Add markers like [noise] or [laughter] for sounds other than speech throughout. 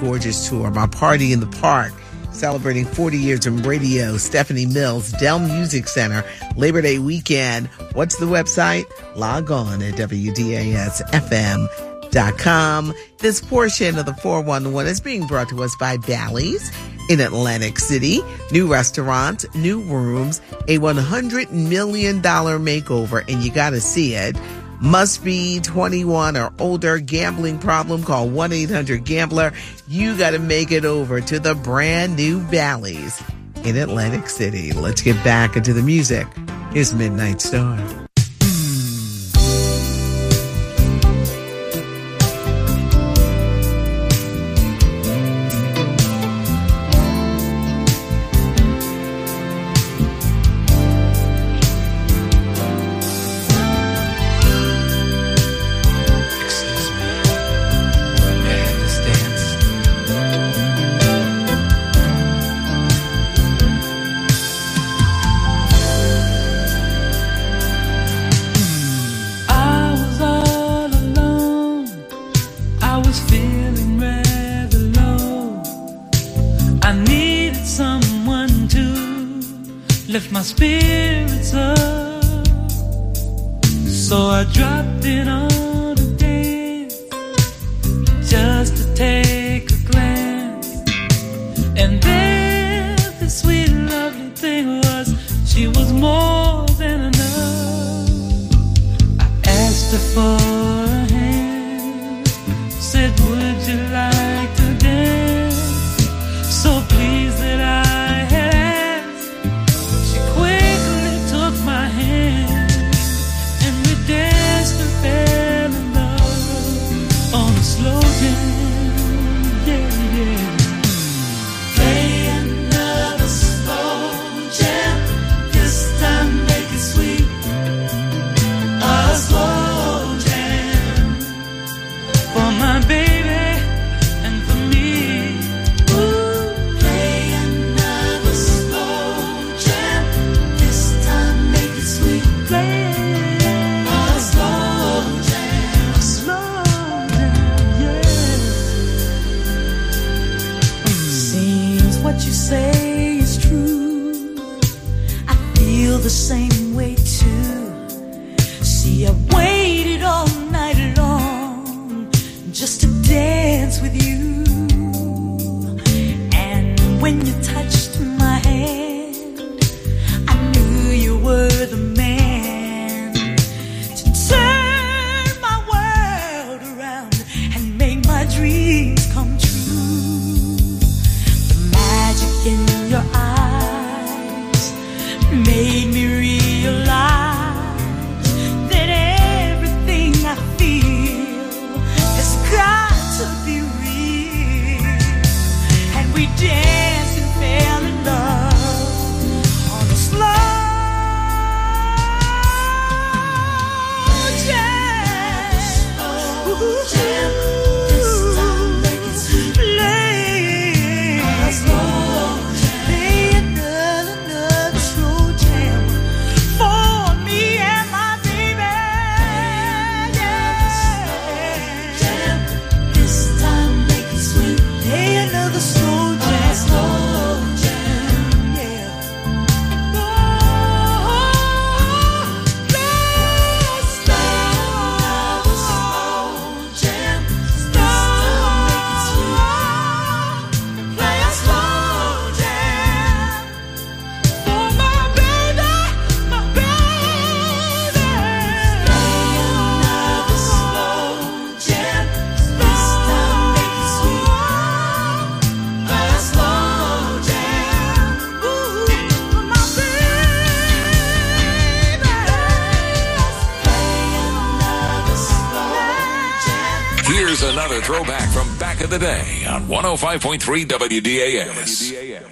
Gorgeous Tour, my party in the park, celebrating 40 years in radio, Stephanie Mills, Dell Music Center, Labor Day weekend. What's the website? Log on at WDASFM.com. This portion of the 411 is being brought to us by Bally's in Atlantic City, new restaurants, new rooms, a $100 million makeover, and you got to see it. Must be 21 or older. Gambling problem? Call 1-800-GAMBLER. You got to make it over to the brand new Bally's in Atlantic City. Let's get back into the music. Is Midnight Star. I dropped it on another song. throwback from back of the day on 105.3 WDAS. WDAS.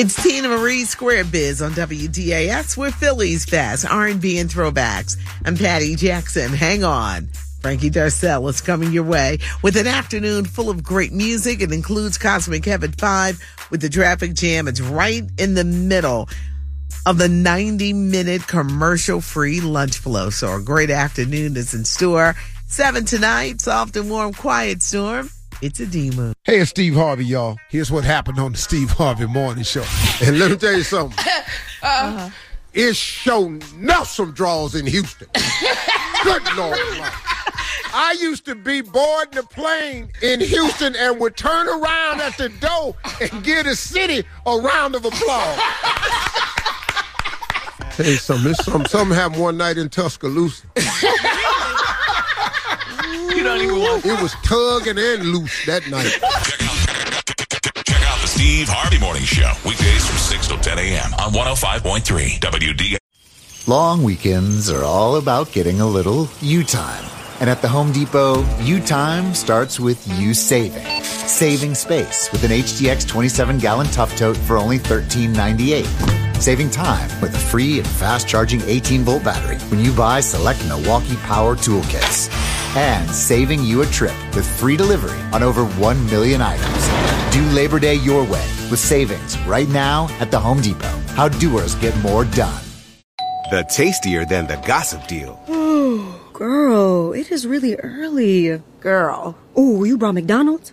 It's Teena Marie Square Biz on WDAS with Phillies Fast, R&B and throwbacks. I'm Patty Jackson. Hang on. Frankie Darcel is coming your way with an afternoon full of great music. It includes Cosmic Heaven 5 with the traffic jam. It's right in the middle of the 90 minute commercial free lunch flow. So a great afternoon is in store. Seven tonight, soft and warm, quiet storm. It's a demon. Hey, it's Steve Harvey, y'all. Here's what happened on the Steve Harvey Morning Show. And let me tell you something. [laughs] Uh-huh. It's shown enough some draws in Houston. [laughs] Good Lord. Almighty. I used to be boarding the plane in Houston and would turn around at the door and give the city a round of applause. Hey, something, it's something, something happened one night in Tuscaloosa. [laughs] [laughs] You don't even want It was tugging and loose that night. Check out, check out the Steve Harvey Morning Show. Weekdays from 6 till 10 a.m. on 105.3 WD. Long weekends are all about getting a little you time. And at the Home Depot, you time starts with you saving. Saving space with an HDX 27 gallon tough tote for only $13.98. Saving time with a free and fast charging 18 volt battery when you buy select Milwaukee Power Toolkits. And saving you a trip with free delivery on over 1 million items. Do Labor Day your way with savings right now at the Home Depot. How doers get more done. The tastier than the gossip deal. Girl, it is really early. Girl. Oh, you brought McDonald's?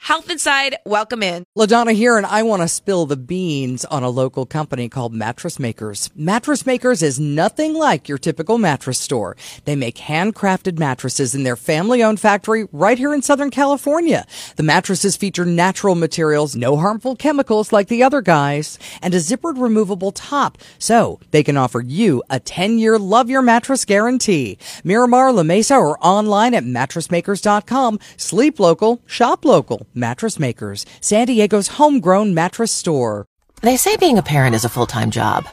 Health Inside, welcome in. LaDonna here, and I want to spill the beans on a local company called Mattress Makers. Mattress Makers is nothing like your typical mattress store. They make handcrafted mattresses in their family owned factory right here in Southern California. The mattresses feature natural materials, no harmful chemicals like the other guys, and a zippered removable top. So they can offer you a 10 year love your mattress guarantee. Miramar, La Mesa, or online at mattressmakers.com. Sleep local, shop local. Mattress Makers, San Diego's homegrown mattress store. They say being a parent is a full time job,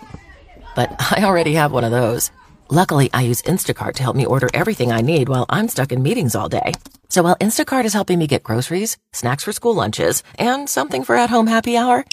but I already have one of those. Luckily, I use Instacart to help me order everything I need while I'm stuck in meetings all day. So while Instacart is helping me get groceries, snacks for school lunches, and something for at home happy hour,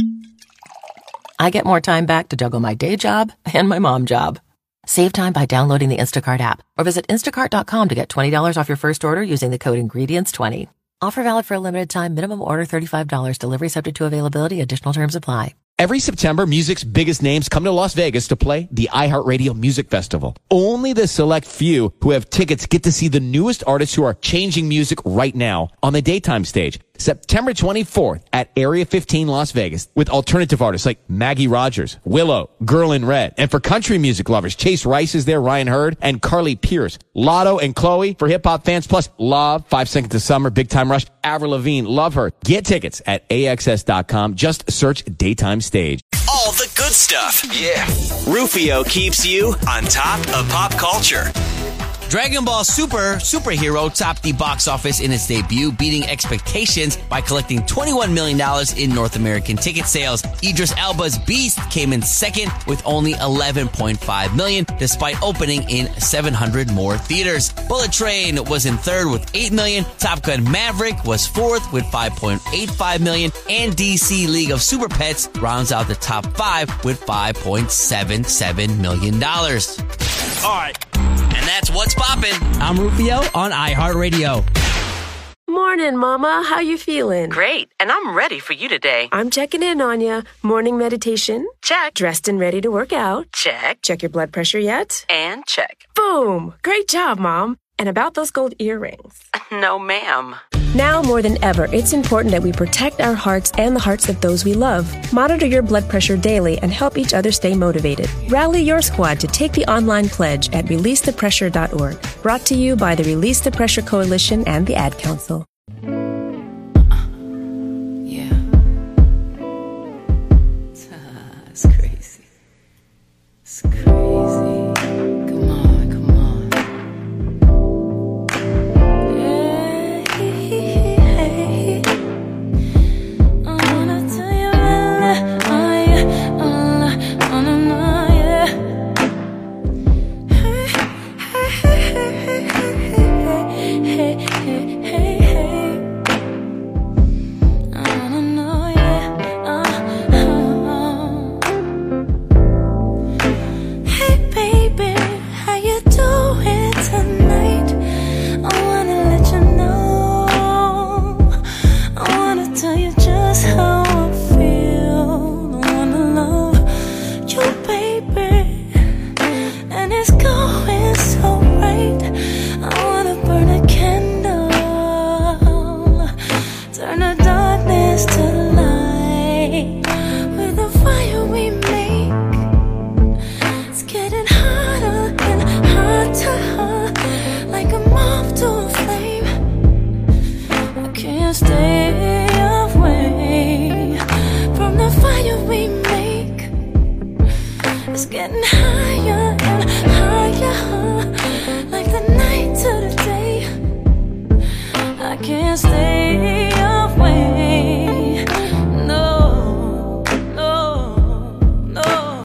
I get more time back to juggle my day job and my mom job. Save time by downloading the Instacart app or visit instacart.com to get $20 off your first order using the code INGREDIENTS20. Offer valid for a limited time, minimum order $35, delivery subject to availability, additional terms apply. Every September, music's biggest names come to Las Vegas to play the iHeartRadio Music Festival. Only the select few who have tickets get to see the newest artists who are changing music right now on the daytime stage. September 24th at Area 15 Las Vegas with alternative artists like Maggie Rogers, Willow, Girl in Red. And for country music lovers, Chase Rice is there, Ryan Hurd, and Carly Pearce. Latto and Chloe for hip hop fans, plus Lauv, Five Seconds to Summer, Big Time Rush, Avril Lavigne, Love Her. Get tickets at AXS.com. Just search Daytime Stage. All the good stuff. Yeah. Rufio keeps you on top of pop culture. Dragon Ball Super Superhero topped the box office in its debut, beating expectations by collecting $21 million in North American ticket sales. Idris Elba's Beast came in second with only 11.5 million, despite opening in 700 more theaters. Bullet Train was in third with 8 million. Top Gun Maverick was fourth with 5.85 million, and DC League of Super Pets rounds out the top five with 5.77 million dollars. All right. And that's what's poppin'. I'm Rufio on iHeartRadio. Morning, Mama. How you feeling? Great, and I'm ready for you today. I'm checking in on ya. Morning meditation? Check. Dressed and ready to work out? Check. Check your blood pressure yet? And check. Boom! Great job, Mom. And about those gold earrings. [laughs] No, ma'am. Now more than ever, it's important that we protect our hearts and the hearts of those we love. Monitor your blood pressure daily and help each other stay motivated. Rally your squad to take the online pledge at releasethepressure.org. Brought to you by the Release the Pressure Coalition and the Ad Council. Hotter. Like a moth to a flame. I can't stay away from the fire we make. It's getting higher and higher, like the night to the day. I can't stay